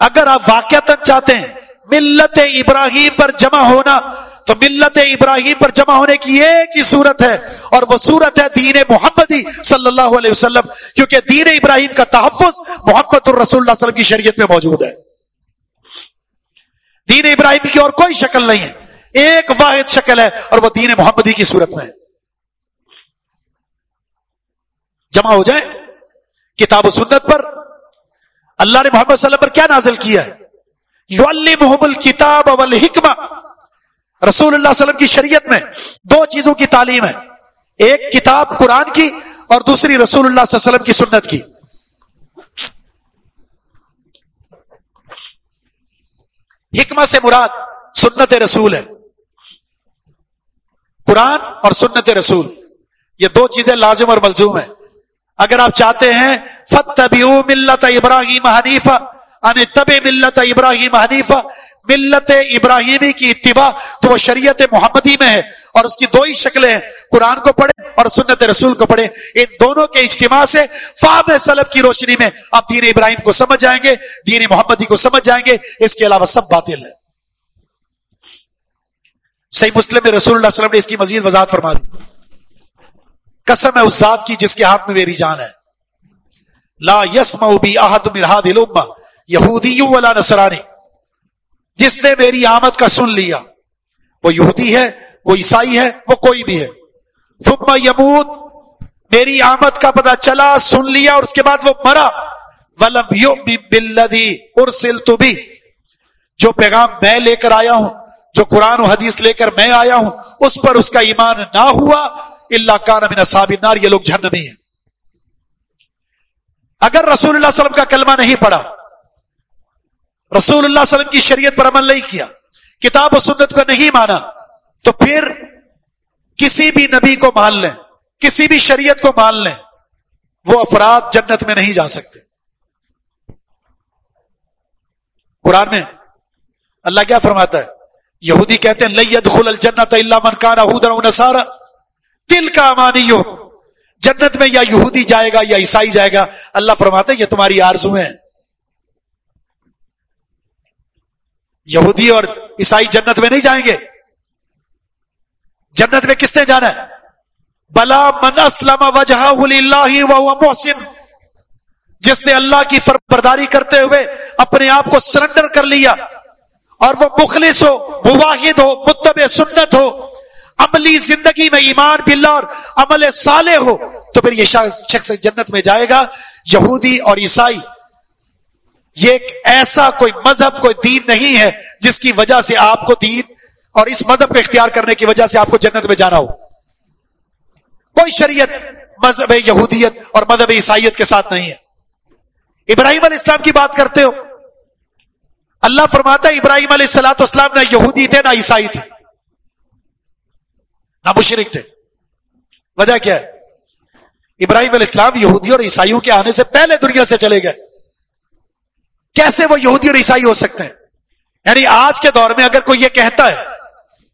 Speaker 1: اگر آپ واقع چاہتے ہیں ملت ابراہیم پر جمع ہونا تو ملت ابراہیم پر جمع ہونے کی ایک ہی صورت ہے اور وہ صورت ہے دین محمدی صلی اللہ علیہ وسلم، کیونکہ دین ابراہیم کا تحفظ محمد الرسول اللہ علیہ وسلم کی شریعت میں موجود ہے۔ دین ابراہیم کی اور کوئی شکل نہیں ہے۔ ایک واحد شکل ہے اور وہ دین محمدی کی صورت میں ہے۔ جمع ہو جائے۔ کتاب و سنت پر اللہ نے محمد صلی اللہ علیہ وسلم پر کیا نازل کیا ہے؟ محمد کتاب اول حکمہ رسول اللہ علیہ وسلم کی شریعت میں دو چیزوں کی تعلیم ہے۔ ایک کتاب قرآن کی اور دوسری رسول اللہ صلی اللہ علیہ وسلم کی سنت کی۔ حکمت سے مراد سنت رسول ہے۔ قرآن اور سنت رسول، یہ دو چیزیں لازم اور ملزوم ہیں۔ اگر آپ چاہتے ہیں فتبیو ملت ابراہیم حنیفہ ان تب ملت ابراہیم حنیفہ، ملت ابراہیمی کی اتباع تو وہ شریعت محمدی میں ہے اور اس کی دو ہی شکلیں ہیں، قرآن کو پڑھیں اور سنت رسول کو پڑھیں۔ ان دونوں کے اجتماع سے فام سلف کی روشنی میں آپ دین ابراہیم کو سمجھ جائیں گے، دین محمدی کو سمجھ جائیں گے۔ اس کے علاوہ سب باطل ہے صحیح مسلم میں رسول اللہ علیہ وسلم نے اس کی مزید وضاحت فرما دی۔ قسم ہے اس ذات کی جس کے ہاتھ میں میری جان ہے۔ لا یسم بی آحد مرحاد یہودی ولا نصرانی، جس نے میری آمد کا سن لیا۔ وہ یہودی ہے، وہ عیسائی ہے، وہ کوئی بھی ہے۔ ثم یمود میری آمد کا پتہ چلا، سن لیا اور اس کے بعد وہ مرا۔ ولم بلدی ارسل تو بھی جو پیغام میں لے کر آیا ہوں، جو قرآن و حدیث لے کر میں آیا ہوں، اس پر اس کا ایمان نہ ہوا۔ اللہ کان من اصحاب النار، یہ لوگ جہنمی ہیں۔ اگر رسول اللہ علیہ وسلم کا کلمہ نہیں پڑا رسول اللہ علیہ وسلم کی شریعت پر عمل نہیں کیا، کتاب و سنت کو نہیں مانا، تو پھر کسی بھی نبی کو مان لیں، کسی بھی شریعت کو مان لیں، وہ افراد جنت میں نہیں جا سکتے۔ قرآن میں اللہ کیا فرماتا ہے؟ یہودی کہتے ہیں لئی خل الجنت اللہ من کان نسارا تل کا امانی ہو جنت میں یا یہودی جائے گا یا عیسائی جائے گا، اللہ فرماتے یہ تمہاری آرزو ہیں۔ یہودی اور عیسائی جنت میں نہیں جائیں گے۔ جنت میں کس نے جانا ہے؟ بلا من اسلم وجہ اللہ محسن۔ جس نے اللہ کی فربرداری کرتے ہوئے اپنے آپ کو سرنڈر کر لیا۔ اور وہ مخلص ہو، مواحد ہو متب سنت ہو۔ عملی زندگی میں ایمان باللہ اور عمل صالح ہو۔ تو پھر یہ شخص جنت میں جائے گا۔ یہودی اور عیسائی یہ ایک ایسا کوئی مذہب، کوئی دین نہیں ہے جس کی وجہ سے آپ کو دین اور اس مذہب کو اختیار کرنے کی وجہ سے آپ کو جنت میں جانا ہو۔ کوئی شریعت، مذہب یہودیت اور مذہب عیسائیت کے ساتھ نہیں ہے۔ ابراہیم علیہ السلام کی بات کرتے ہو۔ اللہ فرماتا ہے، ابراہیم علیہ السلاۃ اسلام نہ یہودی تھے، نہ عیسائی تھے۔ نہ مشرق تھے۔ وجہ کیا ہے؟ ابراہیم علیہ السلام یہودی اور عیسائیوں کے آنے سے پہلے دنیا سے چلے گئے۔ کیسے وہ یہودی اور عیسائی ہو سکتے ہیں؟ یعنی آج کے دور میں اگر کوئی یہ کہتا ہے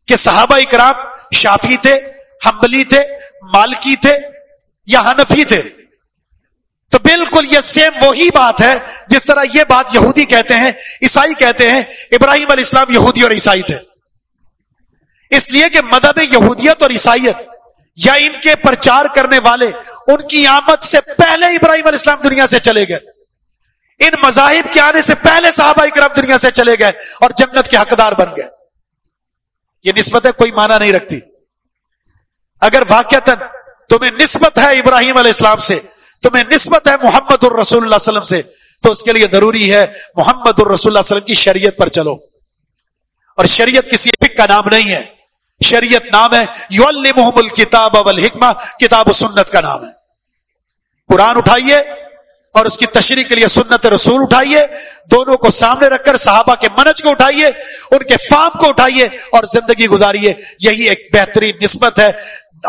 Speaker 1: کہ صحابہ اکرام شافی تھے ہمبلی تھے، مالکی تھے یا حنفی تھے، تو بالکل یہ سیم وہی بات ہے جس طرح یہ بات یہودی کہتے ہیں، عیسائی کہتے ہیں، ابراہیم علیہ السلام یہودی اور عیسائی تھے۔ اس لیے کہ مذہب یہودیت اور عیسائیت یا ان کے پرچار کرنے والے، ان کی آمد سے پہلے ابراہیم علیہ السلام دنیا سے چلے گئے۔ ان مذاہب کے آنے سے پہلے صحابہ اکرام دنیا سے چلے گئے اور جنت کے حقدار بن گئے۔ یہ نسبت ہے کوئی معنی نہیں رکھتی۔ اگر واقع تمہیں نسبت ہے ابراہیم علیہ السلام سے، تمہیں نسبت ہے محمد الرسول اللہ علیہ وسلم سے، تو اس کے لیے ضروری ہے محمد الرسول اللہ علیہ وسلم کی شریعت پر چلو۔ اور شریعت کسی ایپک کا نام نہیں ہے۔ شریعت نام ہے یو محمد الکتاب والحکمہ، کتاب و سنت کا نام ہے۔ قرآن اٹھائیے۔ اور اس کی تشریح کے لیے سنت رسول اٹھائیے، دونوں کو سامنے رکھ کر صحابہ کے منج کو اٹھائیے، ان کے فام کو اٹھائیے اور زندگی گزاریے۔ یہی ایک بہترین نسبت ہے۔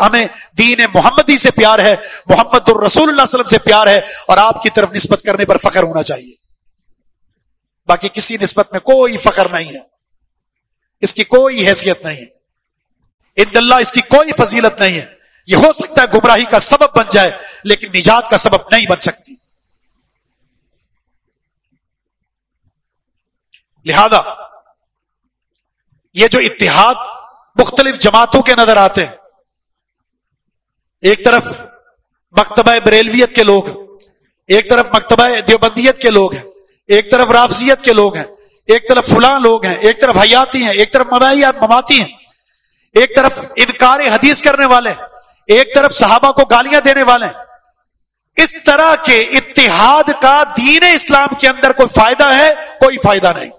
Speaker 1: ہمیں دین محمدی سے پیار ہے، محمد الرسول اللہ علیہ وسلم سے پیار ہے اور آپ کی طرف نسبت کرنے پر فخر ہونا چاہیے۔ باقی کسی نسبت میں کوئی فخر نہیں ہے۔ اس کی کوئی حیثیت نہیں ہے۔ ان اللہ اس کی کوئی فضیلت نہیں ہے۔ یہ ہو سکتا ہے گمراہی کا سبب بن جائے، لیکن نجات کا سبب نہیں بن سکتی۔ لہذا یہ جو اتحاد مختلف جماعتوں کے نظر آتے ہیں، ایک طرف مکتبہ بریلویت کے لوگ ہیں، ایک طرف مکتبہ دیوبندیت کے لوگ ہیں، ایک طرف رافضیت کے لوگ ہیں، ایک طرف فلاں لوگ ہیں، ایک طرف حیاتی ہیں، ایک طرف مماتی ہیں، ایک طرف انکار حدیث کرنے والے ہیں، ایک طرف صحابہ کو گالیاں دینے والے ہیں۔ اس طرح کے اتحاد کا دین اسلام کے اندر کوئی فائدہ ہے، کوئی فائدہ نہیں۔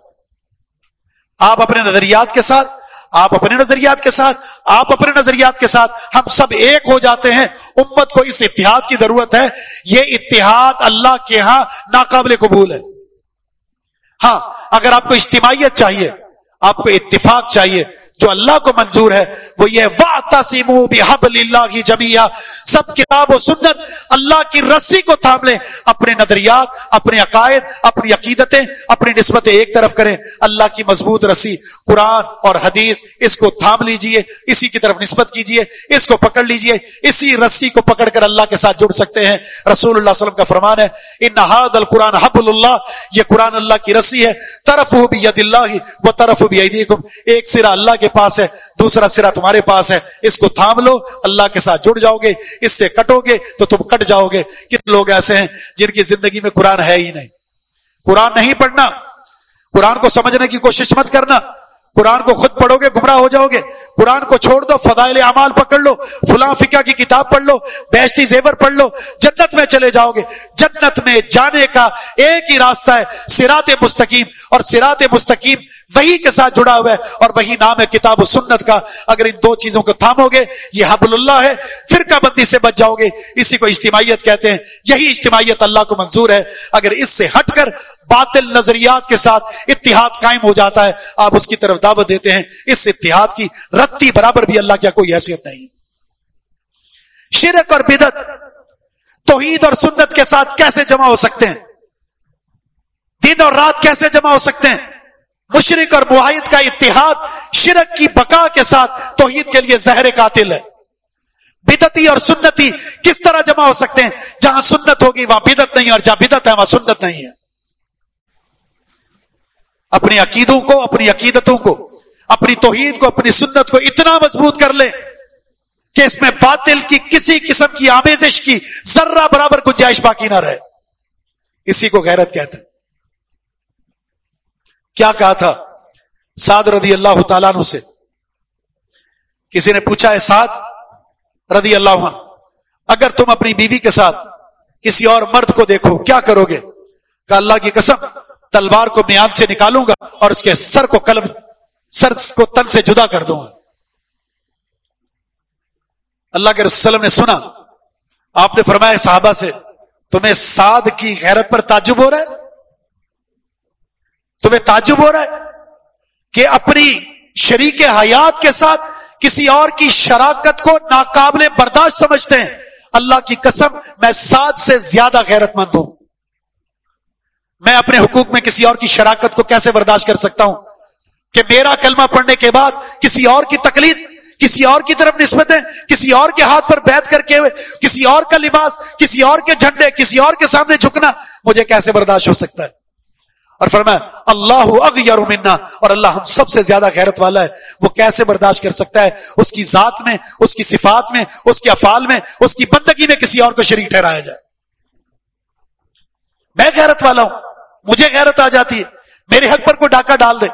Speaker 1: آپ اپنے نظریات کے ساتھ، آپ اپنے نظریات کے ساتھ، آپ اپنے نظریات کے ساتھ ہم سب ایک ہو جاتے ہیں۔ امت کو اس اتحاد کی ضرورت ہے۔ یہ اتحاد اللہ کے ہاں ناقابل قبول ہے۔ ہاں اگر آپ کو اجتماعیت چاہیے، آپ کو اتفاق چاہیے جو اللہ کو منظور ہے، وہ یہ واہ تسیم اللہ کی جمیا سب کتاب و سنت اللہ کی رسی کو تھام لیں۔ اپنے نظریات، اپنے عقائد، اپنی عقیدتیں، اپنی نسبتیں ایک طرف کریں۔ اللہ کی مضبوط رسی، قرآن اور حدیث، اس کو تھام لیجیے، اسی کی طرف نسبت کیجیے، اس کو پکڑ لیجیے۔ اسی رسی کو پکڑ کر اللہ کے ساتھ جڑ سکتے ہیں۔ رسول اللہ علیہ وسلم کا فرمان ہے، ان نہاد القرآن حب اللہ یہ قرآن اللہ کی رسی ہے۔ طرف ہو بھی اللہ وہ طرف بھی ایک سرا اللہ کے کے پاس ہے، دوسرا سرا تمہارے پاس ہے۔ اس کو تھام لو، اللہ کے ساتھ جڑ جاؤ گے، اس سے کٹو گے تو تم کٹ جاؤ گے۔ کتنے لوگ ایسے ہیں جن کی زندگی میں قرآن ہے ہی نہیں۔ قرآن نہیں پڑھنا، قرآن کو سمجھنے کی کوشش مت کرنا۔ قرآن کو خود پڑھو گے، گمراہ ہو جاؤ گے۔ قرآن کو چھوڑ دو، فضائل اعمال پکڑ لو۔ فلاں فکا کی کتاب پڑھ لو، بیشتی زیور پڑھ لو۔ جنت میں چلے جاؤ گے۔ جنت میں جانے کا ایک ہی راستہ ہے سرات مستقیم۔ اور سرات مستقیم وہی کے ساتھ جڑا ہوا ہے اور وہی نام ہے کتاب و سنت کا۔ اگر ان دو چیزوں کو تھامو گے، یہ حبل اللہ ہے، فرقہ بندی سے بچ جاؤ گے۔ اسی کو اجتماعیت کہتے ہیں۔ یہی اجتماعیت اللہ کو منظور ہے۔ اگر اس سے ہٹ کر باطل نظریات کے ساتھ اتحاد قائم ہو جاتا ہے، آپ اس کی طرف دعوت دیتے ہیں۔ اس اتحاد کی رتی برابر بھی اللہ کیا کوئی حیثیت نہیں۔ شرک اور بدت توحید اور سنت کے ساتھ کیسے جمع ہو سکتے ہیں؟ دن اور رات کیسے جمع ہو سکتے ہیں؟ مشرق اور معاہد کا اتحاد، شرک کی بقا کے ساتھ توحید کے لیے زہر قاتل ہے۔ بدتی اور سنتی کس طرح جمع ہو سکتے ہیں؟ جہاں سنت ہوگی وہاں بدت نہیں، اور جہاں بدت ہے وہاں سنت نہیں ہے۔ اپنی عقیدوں کو، اپنی عقیدتوں کو، اپنی توحید کو، اپنی سنت کو اتنا مضبوط کر لیں کہ اس میں باطل کی کسی قسم کی آمیزش کی ذرہ برابر گنجائش باقی نہ رہے۔ اسی کو غیرت کہتے ہیں۔ کیا کہا تھا؟ سعد رضی اللہ تعالیٰ عنہ سے۔ کسی نے پوچھا ہے سعد رضی اللہ عنہ، اگر تم اپنی بیوی کے ساتھ کسی اور مرد کو دیکھو، کیا کرو گے؟ کہ اللہ کی قسم، تلوار کو میاد سے نکالوں گا اور اس کے سر کو قلم، سر کو تن سے جدا کر دوں گا۔ اللہ کے رسول نے سنا، آپ نے فرمایا صحابہ سے، تمہیں سعد کی غیرت پر تعجب ہو رہا ہے؟ تمہیں تعجب ہو رہا ہے کہ اپنی شریک حیات کے ساتھ کسی اور کی شراکت کو ناقابل برداشت سمجھتے ہیں؟ اللہ کی قسم، میں سات سے زیادہ غیرت مند ہوں۔ میں اپنے حقوق میں کسی اور کی شراکت کو کیسے برداشت کر سکتا ہوں؟ کہ میرا کلمہ پڑھنے کے بعد کسی اور کی تکلیف کسی اور کی طرف نسبتیں، کسی اور کے ہاتھ پر بیت کر کے، کسی اور کا لباس، کسی اور کے جھنڈے، کسی اور کے سامنے جھکنا مجھے کیسے برداشت ہو سکتا ہے؟ اور فرمایا، اللہ اغیر منا. اور اللہ ہم سب سے زیادہ غیرت والا ہے۔ وہ کیسے برداشت کر سکتا ہے؟ اس کی ذات میں، اس کی صفات میں، اس کے افعال میں، اس کی بندگی میں کسی اور کو شریک ٹھہرایا جائے۔ میں غیرت والا ہوں۔ مجھے غیرت آ جاتی ہے۔ میرے حق پر کوئی ڈاکہ ڈال دے۔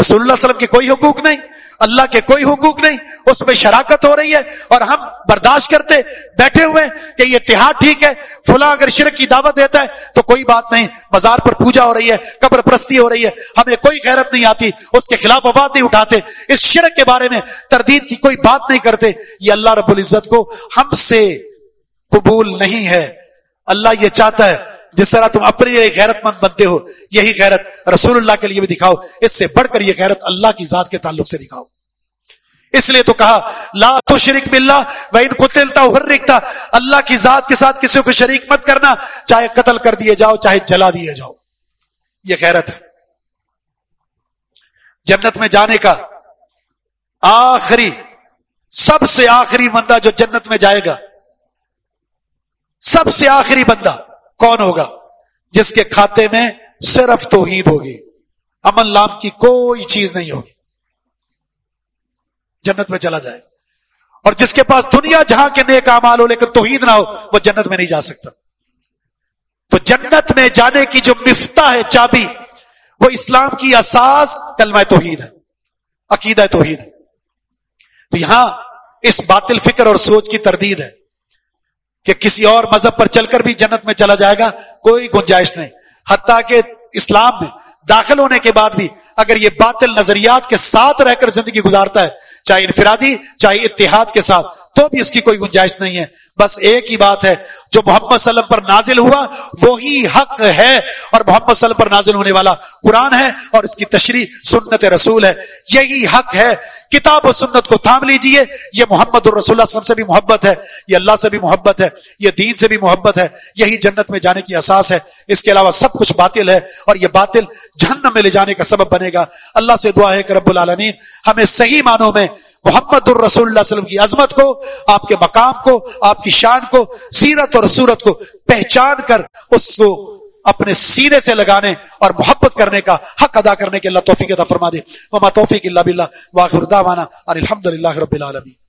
Speaker 1: رسول اللہ علیہ وسلم کے کوئی حقوق نہیں۔ اللہ کے کوئی حقوق نہیں، اس میں شراکت ہو رہی ہے اور ہم برداشت کرتے بیٹھے ہوئے کہ یہ اتحاد ٹھیک ہے، فلاں اگر شرک کی دعوت دیتا ہے تو کوئی بات نہیں مزار پر پوجا ہو رہی ہے، قبر پرستی ہو رہی ہے، ہمیں کوئی غیرت نہیں آتی، اس کے خلاف آواز نہیں اٹھاتے، اس شرک کے بارے میں تردید کی کوئی بات نہیں کرتے۔ یہ اللہ رب العزت کو ہم سے قبول نہیں ہے۔ اللہ یہ چاہتا ہے جس طرح تم اپنے لیے غیرت مند بنتے ہو، یہی غیرت رسول اللہ کے لیے بھی دکھاؤ، اس سے بڑھ کر یہ غیرت اللہ کی ذات کے تعلق سے دکھاؤ۔ اس لیے تو کہا، لا تو شریک ملنا وہ ان کو تلتا رکھتا اللہ کی ذات کے ساتھ کسی کو شریک مت کرنا، چاہے قتل کر دیے جاؤ، چاہے جلا دیے جاؤ۔ یہ غیرت ہے۔ جنت میں جانے کا آخری، سب سے آخری بندہ جو جنت میں جائے گا، سب سے آخری بندہ کون ہوگا؟ جس کے کھاتے میں صرف توحید ہوگی۔ امن لام کی کوئی چیز نہیں ہوگی۔ جنت میں چلا جائے۔ اور جس کے پاس دنیا جہاں کے نیک امال ہو لیکن توحید نہ ہو، وہ جنت میں نہیں جا سکتا۔ تو جنت میں جانے کی جو مفتا ہے چابی، وہ اسلام کی اساس کلمہ توحید ہے، عقیدہ توحید ہے۔ تو یہاں اس باطل فکر اور سوچ کی تردید ہے۔ کہ کسی اور مذہب پر چل کر بھی جنت میں چلا جائے گا، کوئی گنجائش نہیں۔ حتیٰ کہ اسلام میں داخل ہونے کے بعد بھی اگر یہ باطل نظریات کے ساتھ رہ کر زندگی گزارتا ہے، چاہے انفرادی، چاہے اتحاد کے ساتھ تو بھی اس کی کوئی گنجائش نہیں ہے۔ بس ایک ہی بات ہے، جو محمد صلی اللہ علیہ وسلم پر نازل ہوا، وہی حق ہے۔ اور محمد صلی اللہ علیہ وسلم پر نازل ہونے والا قرآن ہے اور اس کی تشریح سنت رسول ہے۔ یہی حق ہے۔ کتاب و سنت کو تھام لیجیے۔ یہ محمد الرسول اللہ وسلم سے بھی محبت ہے۔ یہ اللہ سے بھی محبت ہے۔ یہ دین سے بھی محبت ہے۔ یہی جنت میں جانے کی اساس ہے۔ اس کے علاوہ سب کچھ باطل ہے۔ اور یہ باطل جہنم میں لے جانے کا سبب بنے گا۔ اللہ سے دعا ہے کہ رب العالمین ہمیں صحیح معنوں میں محمد الرسول اللہ علیہ وسلم کی عظمت کو، آپ کے مقام کو، آپ کی شان کو سیرت اور صورت کو پہچان کر اس کو اپنے سینے سے لگانے اور محبت کرنے کا حق ادا کرنے کے اللہ توفیق عطا فرما دے۔ وما توفیق اللہ باللہ۔ واخر دعوانا الحمد للہ رب العالمین۔